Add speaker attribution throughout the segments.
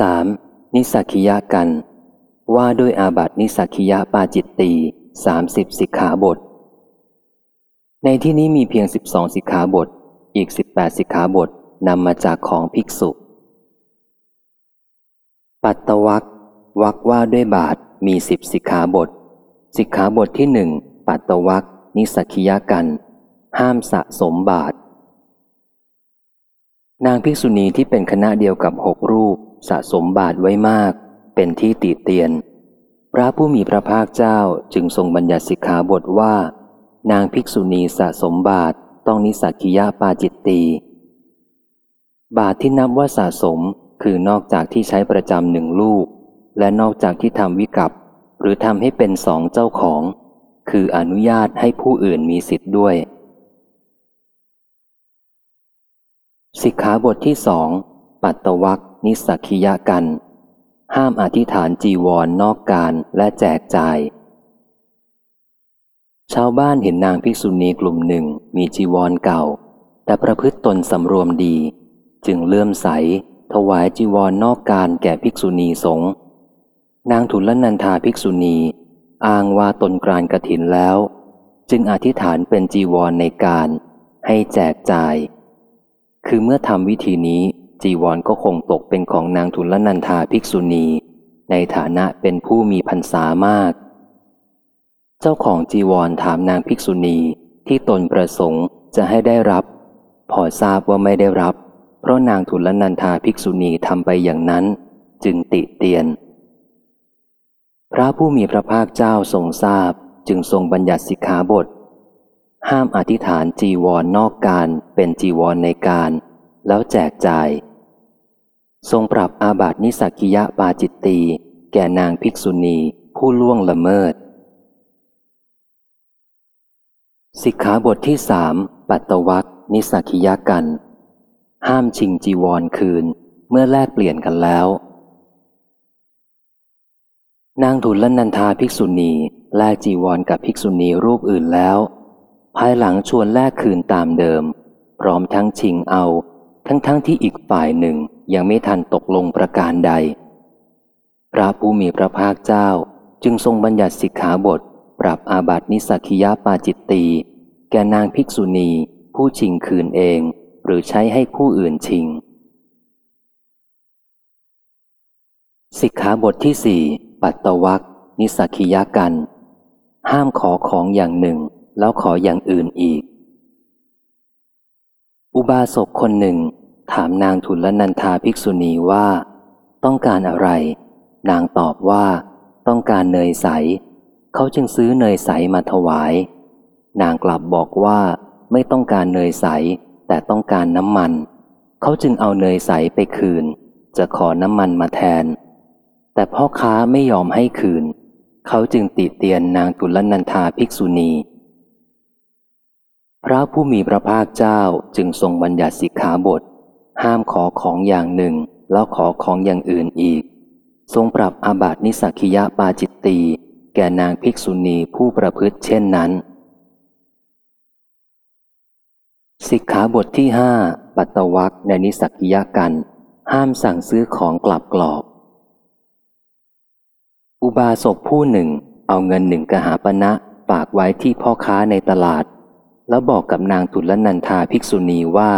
Speaker 1: สามนิสักิยะกัน ว่าด้วยอาบัตินิสักิยะปาจิตตีสามสิบสิกขาบท ในที่นี้มีเพียงสิบสองสิกขาบท อีกสิบแปดสิกขาบทนำมาจากของภิกษุ ปัตตวักวักว่าด้วยบาทมีสิบสิกขาบท สิกขาบทที่หนึ่งปัตตวักนิสักิยะกัน ห้ามสะสมบาท นางภิกษุณีที่เป็นคณะเดียวกับหกรูป สะสมบาทไว้มาก เป็นที่ติเตียน พระผู้มีพระภาคเจ้าจึงทรงบัญญัติสิกขาบทว่า นางภิกษุณีสะสมบาทต้องนิสักิยะปาจิตตี บาทที่นับว่าสะสมคือนอกจากที่ใช้ประจำหนึ่งลูก และนอกจากที่ทำวิกับหรือทำให้เป็นสองเจ้าของ คืออนุญาตให้ผู้อื่นมีสิทธิ์ด้วย สิกขาบทที่สองปัตตวัก นิสักิยะกัน ห้ามอธิษฐานจีวรนนอกการและแจกจ่าย ชาวบ้านเห็นนางภิกษุณีกลุ่มหนึ่งมีจีวรเก่า แต่ประพฤติตนสำรวมดี จึงเลื่อมใส ถวายจีวรนนอกการแก่ภิกษุณีสงฆ์นางทุลนันทาภิกษุณีอ้างว่าตนกรานกระถินแล้ว จึงอธิษฐานเป็นจีวรในการให้แจกจ่าย คือเมื่อทำวิธีนี้ จีวรก็คงตกเป็นของนางทุลนันทาภิกษุณี ในฐานะเป็นผู้มีพรรษามาก เจ้าของจีวรถามนางภิกษุณีที่ตนประสงค์จะให้ได้รับ พอทราบว่าไม่ได้รับ เพราะนางทุลนันทาภิกษุณีทำไปอย่างนั้น จึงติเตียน พระผู้มีพระภาคเจ้าทรงทราบจึงทรงบัญญัติสิกขาบท ห้ามอธิษฐานจีวรนนอกการเป็นจีวรในการ แล้วแจกจ่าย ทรงปรับอาบัตินิสักิยะปาจิตตีแก่นางภิกษุณีผู้ล่วงละเมิด สิกขาบทที่สามปัตตวักนิสักิยะกัน ห้ามชิงจีวรคืนเมื่อแลกเปลี่ยนกันแล้ว นางทุลนันทาภิกษุณีแลกจีวรกับภิกษุณีรูปอื่นแล้ว ภายหลังชวนแลกคืนตามเดิม พร้อมทั้งชิงเอา ทั้งๆทที่อีกฝ่ายหนึ่ง ยังไม่ทันตกลงประการใด พระผู้มีพระภาคเจ้าจึงทรงบัญญัติสิกขาบท ปรับอาบัตินิสักิยาปาจิตตีแก่นางภิกษุณี ผู้ชิงคืนเอง หรือใช้ให้ผู้อื่นชิง สิกขาบทที่สี่ปัตตวักนิสักิยากัน ห้ามขอของอย่างหนึ่ง แล้วขออย่างอื่นอีก อุบาสกคนหนึ่ง ถามนางทุลนันทาภิกษุณีว่า ต้องการอะไร นางตอบว่า ต้องการเนยใส เขาจึงซื้อเนยใสมาถวาย นางกลับบอกว่าไม่ต้องการเนยใส แต่ต้องการน้ำมัน เขาจึงเอาเนยใสไปคืน จะขอน้ำมันมาแทน แต่พ่อค้าไม่ยอมให้คืน เขาจึงติเตียนนางตุลนันทาภิกษุณี พระผู้มีพระภาคเจ้าจึงทรงบัญญัติสิกขาบท ห้ามขอของอย่างหนึ่ง แล้วขอของอย่างอื่นอีก ทรงปรับอาบัตินิสักิยะปาจิตตีแก่นางภิกษุณีผู้ประพฤติเช่นนั้น สิกขาบทที่ห้าปัตตวักในนิสักิยะกัน ห้ามสั่งซื้อของกลับกรอบ อุบาสกผู้หนึ่ง เอาเงินหนึ่งกหาปณะฝากไว้ที่พ่อค้าในตลาด แล้วบอกกับนางตุลนันทาภิกษุณีว่า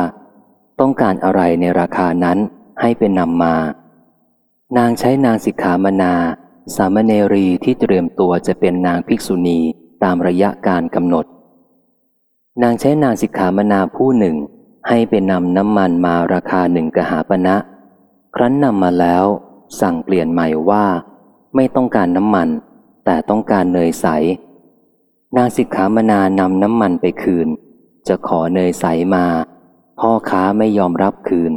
Speaker 1: ต้องการอะไรในราคานั้นให้เป็นนำมา นางใช้นางสิกขามนา สามเณรีที่เตรียมตัวจะเป็นนางภิกษุณีตามระยะการกำหนด นางใช้นางสิกขามนาผู้หนึ่ง ให้ไปนำน้ำมันมาราคาหนึ่งกหาปณะนะ ครั้นนำมาแล้ว สั่งเปลี่ยนใหม่ว่า ไม่ต้องการน้ำมัน แต่ต้องการเนยใส นางสิกขามนานำน้ำมันไปคืน จะขอเนยใสมา พ่อค้าไม่ยอมรับคืน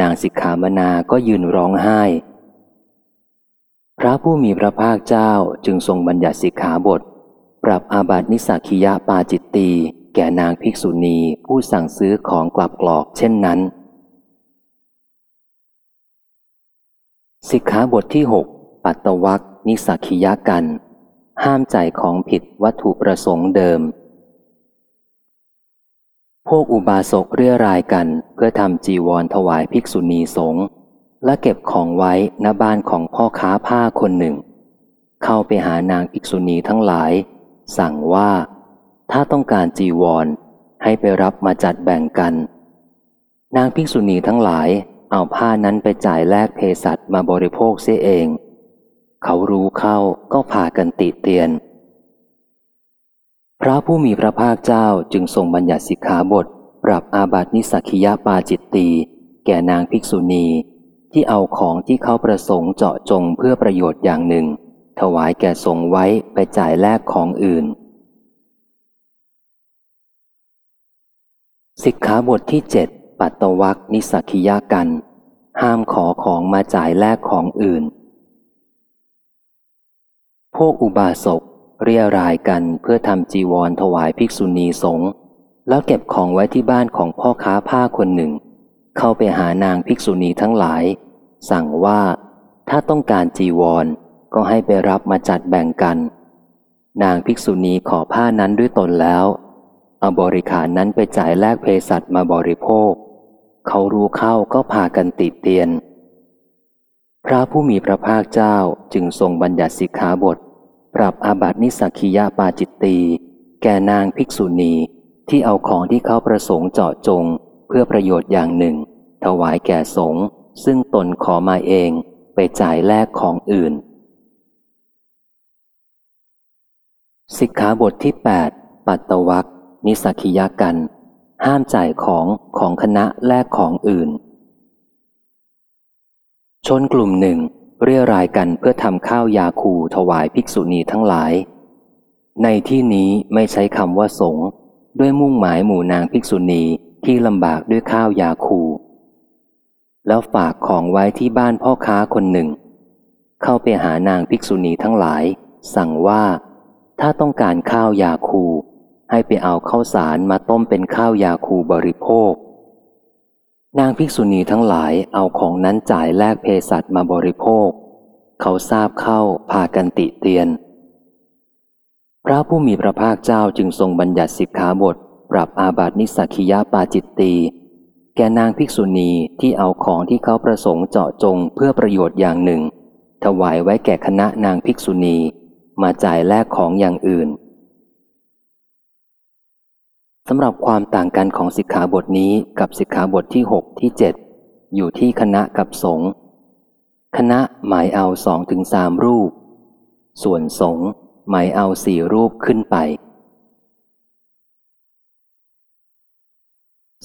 Speaker 1: นางสิกขามนาก็ยืนร้องไห้ พระผู้มีพระภาคเจ้าจึงทรงบัญญัติสิกขาบท ปรับอาบัตินิสักิยะปาจิตตีแก่นางภิกษุณีผู้สั่งซื้อของกลับกรอกเช่นนั้น สิกขาบทที่หกปัตตวักนิสักิยะกัน ห้ามจ่ายของผิดวัตถุประสงค์เดิม พวกอุบาสกเรียรายกันเพื่อทำจีวรถวายภิกษุณีสงฆ์และเก็บของไว้ณบ้านของพ่อค้าผ้าคนหนึ่ง เข้าไปหานางภิกษุณีทั้งหลาย สั่งว่าถ้าต้องการจีวร ให้ไปรับมาจัดแบ่งกัน นางภิกษุณีทั้งหลายเอาผ้านั้นไปจ่ายแลกเภสัชมาบริโภคเสียเอง เขารู้เข้าก็พากันติเตียน พระผู้มีพระภาคเจ้าจึงทรงบัญญัติสิกขาบท ปรับอาบัตินิสักิยาปาจิตตีแก่นางภิกษุณี ที่เอาของที่เขาประสงค์เจาะจงเพื่อประโยชน์อย่างหนึ่ง ถวายแก่สงไว้ไปจ่ายแลกของอื่น สิกขาบทที่เจ็ดปัตตวักนิสักิยากัน ห้ามขอของมาจ่ายแลกของอื่น พวกอุบาสก เรียรายกันเพื่อทำจีวรถวายภิกษุณีสงฆ์แล้วเก็บของไว้ที่บ้านของพ่อค้าผ้าคนหนึ่ง เข้าไปหานางภิกษุณีทั้งหลาย สั่งว่าถ้าต้องการจีวร ก็ให้ไปรับมาจัดแบ่งกัน นางภิกษุณีขอผ้านั้นด้วยตนแล้วเอาบริขารนั้นไปจ่ายแลกเภสัชมาบริโภค เขารู้เข้าก็พากันติดเตียน พระผู้มีพระภาคเจ้าจึงทรงบัญญัติสิกขาบท ปรับอาบัตินิสักิยาปาจิตตีแก่นางภิกษุณีที่เอาของที่เขาประสงค์เจาะจง เพื่อประโยชน์อย่างหนึ่ง ถวายแก่สงฆ์ซึ่งตนขอมาเองไปจ่ายแลกของอื่น สิกขาบทที่ 8 ปัตตวักนิสักิยากัน ห้ามจ่ายของของคณะแลกของอื่น ชนกลุ่มหนึ่ง เรียรายกันเพื่อทำข้าวยาคูถวายภิกษุณีทั้งหลาย ในที่นี้ไม่ใช้คำว่าสงฆ์ด้วยมุ่งหมายหมู่นางภิกษุณีที่ลำบากด้วยข้าวยาคู แล้วฝากของไว้ที่บ้านพ่อค้าคนหนึ่ง เข้าไปหานางภิกษุณีทั้งหลาย สั่งว่า ถ้าต้องการข้าวยาคู ให้ไปเอาข้าวสารมาต้มเป็นข้าวยาคูบริโภค นางภิกษุณีทั้งหลายเอาของนั้นจ่ายแลกเภสัชมาบริโภค เขาทราบเข้าพากันติเตียน พระผู้มีพระภาคเจ้าจึงทรงบัญญัติสิกขาบท ปรับอาบัตินิสักิยาปาจิตตีแกนางภิกษุณีที่เอาของที่เขาประสงค์เจาะจงเพื่อประโยชน์อย่างหนึ่ง ถวายไว้แก่คณะนางภิกษุณี มาจ่ายแลกของอย่างอื่น สำหรับความต่างกันของสิกขาบทนี้กับสิกขาบทที่ 6 ที่ 7 อยู่ที่คณะกับสงฆ์คณะหมายเอาสองถึงสามรูป ส่วนสงฆ์หมายเอาสี่รูปขึ้นไป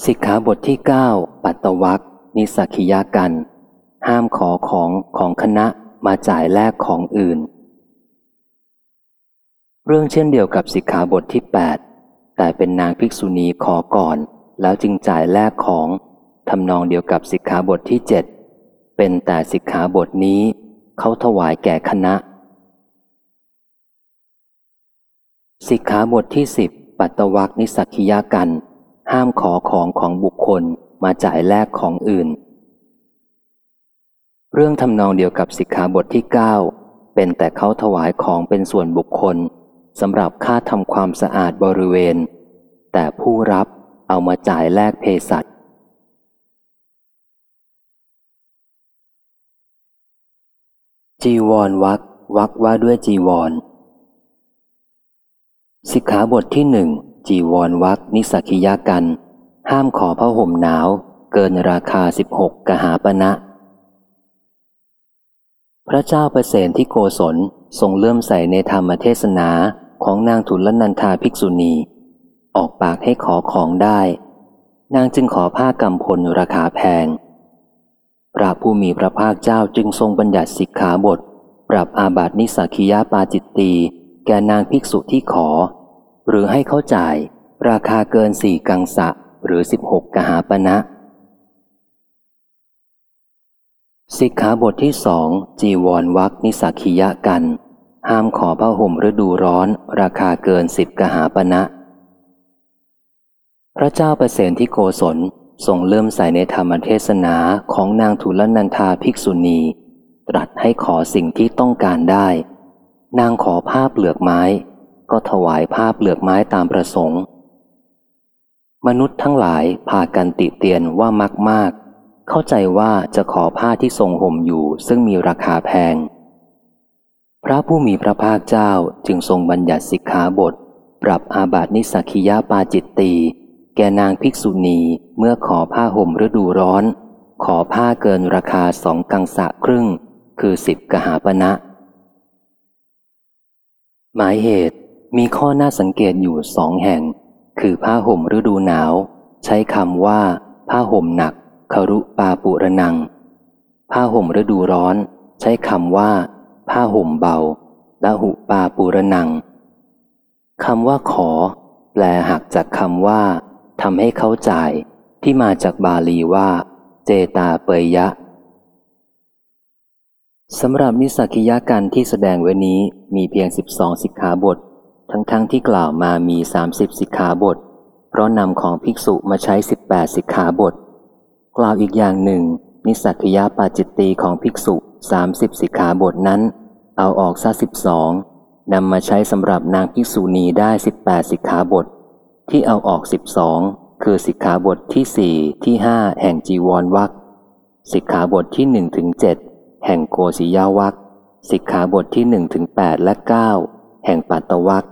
Speaker 1: สิกขาบทที่ 9 ปัตตวักนิสักิยากัน ห้ามขอของของคณะมาจ่ายแลกของอื่น เรื่องเช่นเดียวกับสิกขาบทที่ 8 แต่เป็นนางภิกษุณีขอก่อน แล้วจึงจ่ายแลกของทำนองเดียวกับสิกขาบทที่เจ็ดเป็นแต่สิกขาบทนี้เขาถวายแก่คณะ สิกขาบทที่สิบปัตตวักนิสักิยากัน ห้ามขอของของบุคคลมาจ่ายแลกของอื่น เรื่องทำนองเดียวกับสิกขาบทที่เก้าเป็นแต่เขาถวายของเป็นส่วนบุคคลสำหรับค่าทำความสะอาดบริเวณ แต่ผู้รับเอามาจ่ายแลกเภสัชจีวรวักวักว่าด้วยจีวร สิกขาบทที่หนึ่งจีวรวักนิสักิยากัน ห้ามขอผ้าห่มหนาว เกินราคาสิบหกกหาปณะนะ พระเจ้าประเสนที่โกศลทรงเลื่อมใสในธรรมเทศนาของนางทุลนันทาภิกษุณี ออกปากให้ขอของได้ นางจึงขอผ้ากำพลราคาแพง พระผู้มีพระภาคเจ้าจึงทรงบัญญัติสิกขาบท ปรับอาบัตินิสักิยาปาจิตตีแก่นางภิกษุที่ขอ หรือให้เขาจ่าย ราคาเกินสี่กังสะหรือสิบหกกหาปณะนะสิกขาบทที่สองจีวรวักนิสักิยะกัน ห้ามขอผ้าห่มฤดูร้อน ราคาเกินสิบกหาปณะนะ พระเจ้าประเสนที่โกศลทรงเลื่อมใสในธรรมเทศนาของนางทุลนันทาภิกษุณี ตรัสให้ขอสิ่งที่ต้องการได้ นางขอผ้าเปลือกไม้ ก็ถวายผ้าเปลือกไม้ตามประสงค์ มนุษย์ทั้งหลายพากันติเตียนว่ามากมากเข้าใจว่าจะขอผ้าที่ทรงห่มอยู่ซึ่งมีราคาแพง พระผู้มีพระภาคเจ้าจึงทรงบัญญัติสิกขาบท ปรับอาบัตินิสักิยาปาจิตตี แก่นางภิกษุณีเมื่อขอผ้าห่มฤดูร้อน ขอผ้าเกินราคาสองกังสะครึ่ง คือสิบกหาปณะหมายเหตุมีข้อน่าสังเกตอยู่สองแห่ง คือผ้าห่มฤดูหนาว ใช้คำว่า ผ้าห่มหนักคารุปาปุระนัง ผ้าห่มฤดูร้อน ใช้คำว่า ผ้าห่มเบาละหุปาปุระนังคำว่าขอ แปลหักจากคำว่า ทำให้เขาจ่ายที่มาจากบาลีว่า เจตาเปยยะสำหรับนิสักิยาการที่แสดงไว้นี้มีเพียง 12 สิกขาบท ทั้งๆทที่กล่าวมามี 30 สิกขาบท เพราะนำของภิกษุมาใช้ 18 สิกขาบท กล่าวอีกอย่างหนึ่ง นิสักิยาปาจิตตีของภิกษุ 30 สิกขาบทนั้น เอาออกซะ12นำมาใช้สำหรับนางภิกษุณีได้ 18 สิกขาบท ที่เอาออกสิบสองคือสิกขาบทที่สี่ที่ห้าแห่งจีวรวักสิกขาบทที่หนึ่งถึงเจ็ดแห่งโกศิยาวักสิกขาบทที่หนึ่งถึงแปดและเก้าแห่งปัตตวัก